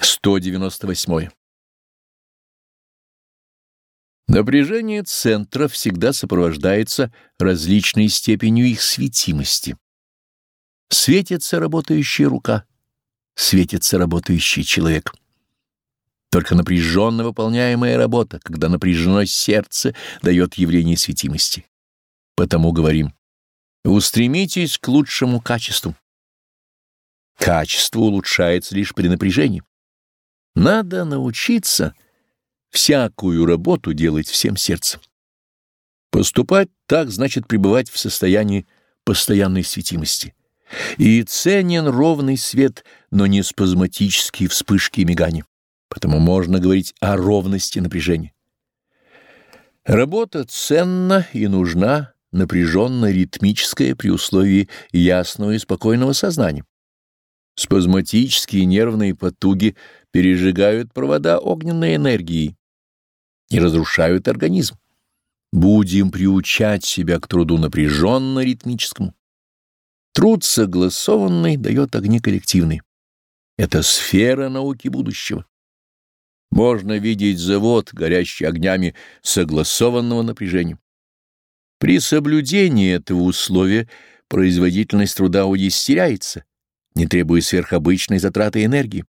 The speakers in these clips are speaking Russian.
198. Напряжение центра всегда сопровождается различной степенью их светимости. Светится работающая рука, светится работающий человек. Только напряженно выполняемая работа, когда напряжено сердце, дает явление светимости. Потому говорим, устремитесь к лучшему качеству. Качество улучшается лишь при напряжении. Надо научиться всякую работу делать всем сердцем. Поступать так значит пребывать в состоянии постоянной светимости. И ценен ровный свет, но не спазматические вспышки и мигания. Потому можно говорить о ровности напряжения. Работа ценна и нужна, напряженно-ритмическая при условии ясного и спокойного сознания. Спазматические нервные потуги пережигают провода огненной энергии и разрушают организм. Будем приучать себя к труду напряженно-ритмическому. Труд согласованный дает огни коллективные. Это сфера науки будущего. Можно видеть завод, горящий огнями согласованного напряжения. При соблюдении этого условия производительность труда удестеряется, не требуя сверхобычной затраты энергии.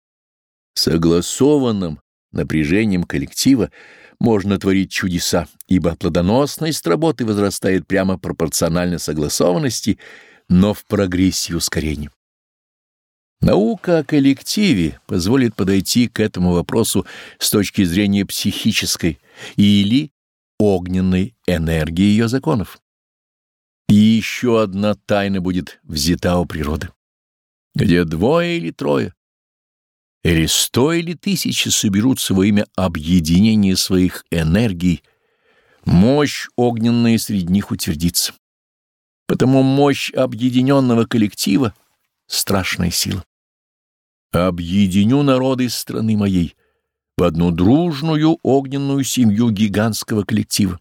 Согласованным напряжением коллектива можно творить чудеса, ибо плодоносность работы возрастает прямо пропорционально согласованности, но в прогрессии ускорения. Наука о коллективе позволит подойти к этому вопросу с точки зрения психической или огненной энергии ее законов. И еще одна тайна будет взята у природы. Где двое или трое, или сто или тысячи соберутся во имя объединения своих энергий, мощь огненная среди них утвердится. Потому мощь объединенного коллектива — страшная сила. Объединю народы страны моей в одну дружную огненную семью гигантского коллектива,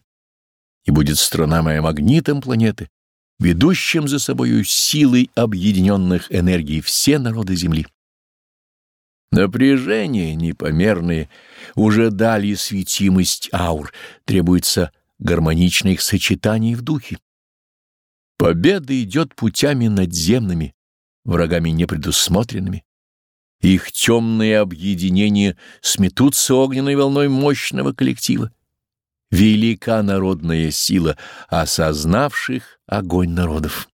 и будет страна моя магнитом планеты, ведущим за собою силой объединенных энергий все народы Земли. Напряжение непомерное уже дали светимость аур, требуется гармоничное их сочетание в духе. Победа идет путями надземными, врагами непредусмотренными. Их темные объединения сметутся огненной волной мощного коллектива. Велика народная сила осознавших огонь народов.